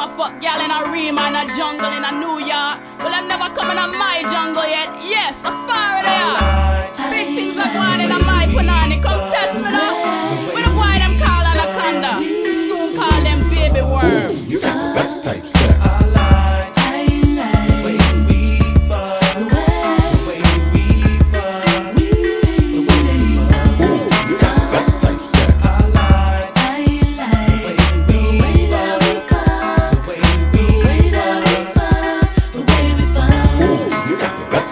I'm a fuck gal in a Rima in a jungle in a New York. Well, I'm never coming on my jungle yet. Yes, a far there. Big things are going in a my punani. Come test me now. With a boy them call anaconda. Soon call them baby worm. You got the best type sex.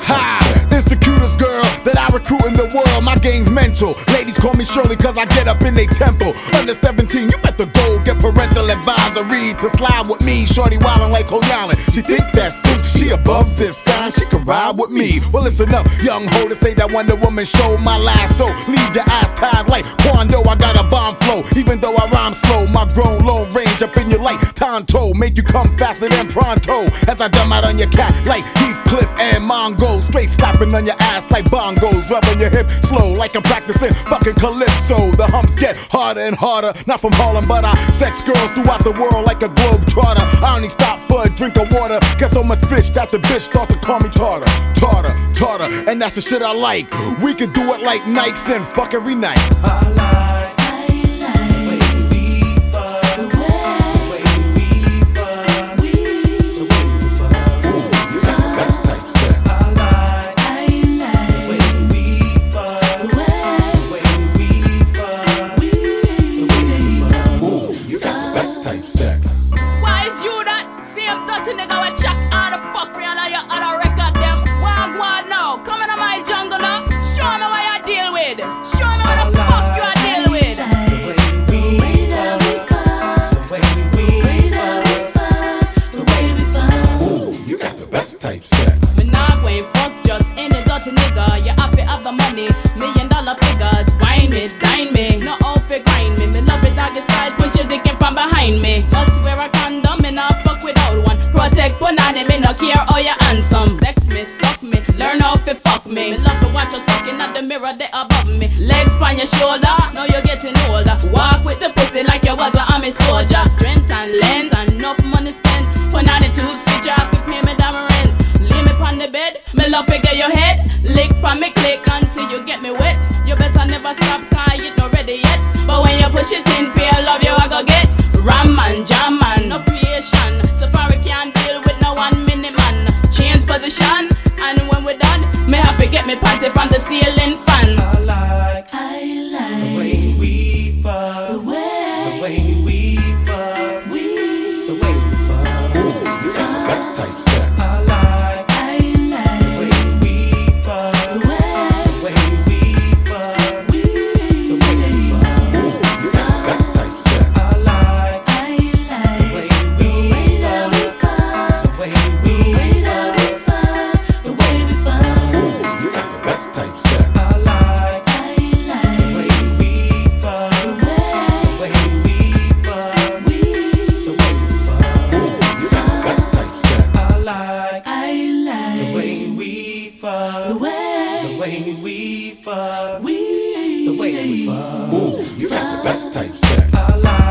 Ha! It's the cutest girl that I recruit in the world. My game's mental. Ladies call me Shirley cause I get up in they temple. Under 17, you better go get parental advisory to slide with me. Shorty wildin' like Coney Island. She think that since she above this sign, she can ride with me. Well, listen up, young ho, to say that Wonder Woman showed my last. So leave your ass tied like Quando. I got a bomb flow, even though I rhyme slow. My grown long range up in your light. Tonto, make you come faster than pronto. As I dumb out on your cat like Heathcliff Mongo. Straight slapping on your ass like bongos. Rubbing your hip slow like I'm practicing fucking calypso. The humps get harder and harder. Not from Harlem, but I sex girls throughout the world like a globe trotter. I only stop for a drink of water. Get so much fish that the bitch start to call me Tartar. Tartar, Tartar. And that's the shit I like. We could do it like nights and fuck every night. Dirty nigga with check all the fuck me and all your other record them? Why go now? Come into my jungle now. Show me what you deal with. Show me what the fuck you deal with. You got the best type sex. Protect punani, me no care how you handsome. Sex me, suck me, learn how to fuck me. Me love to watch us fucking at the mirror they above me. Legs on your shoulder, now you're getting older. Walk with the pussy like you was a army soldier. Strength and length, position, and when we're done, me have to get me panty from the ceiling fan. You got the way we fuck. we've had the best type sex.